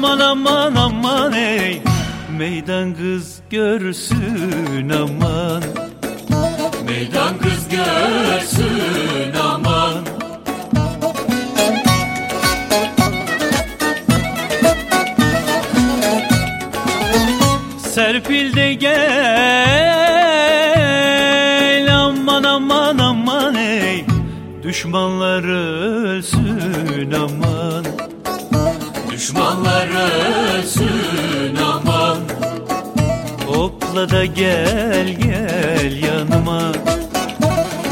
aman aman aman ey. Meydan kız görsün aman. Meydan kız görsün aman. Serpil de gel aman aman aman ey. Düşmanlar ölsün aman. Düşmanlar ölsün aman. Hopla da gel gel yanıma.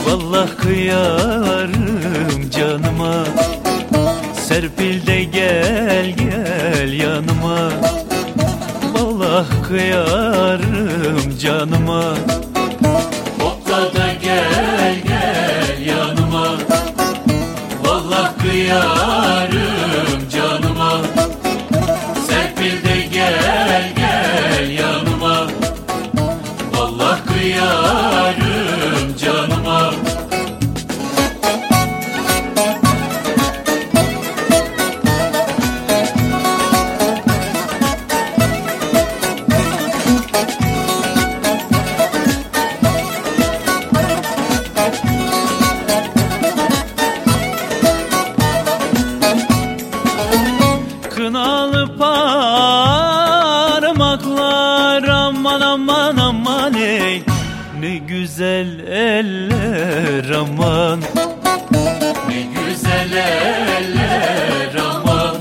Vallahi kıyarım canıma. Serpil de gel gel yanıma. Vallahi kıyarım canıma. Hopla da Kıyarım canıma. Kınalı parmaklar aman aman Ne güzel eller aman. Ne güzel eller aman.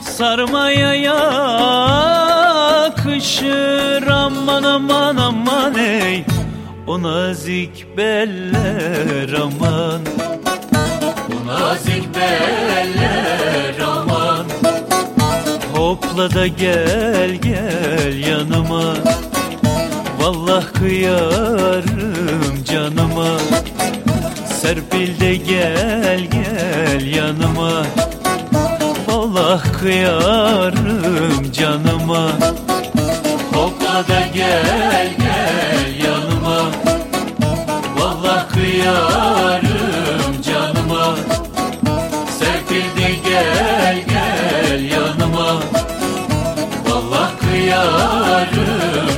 Sarmaya yakışır aman aman aman ey. O nazik beller aman. Bu nazik beller Hopla da gel gel yanıma. Vallahi kıyarım canıma. Serpil de gel gel yanıma. Vallahi kıyarım canıma. Hopla da gel gel yanıma. Vallahi kıyarım yarım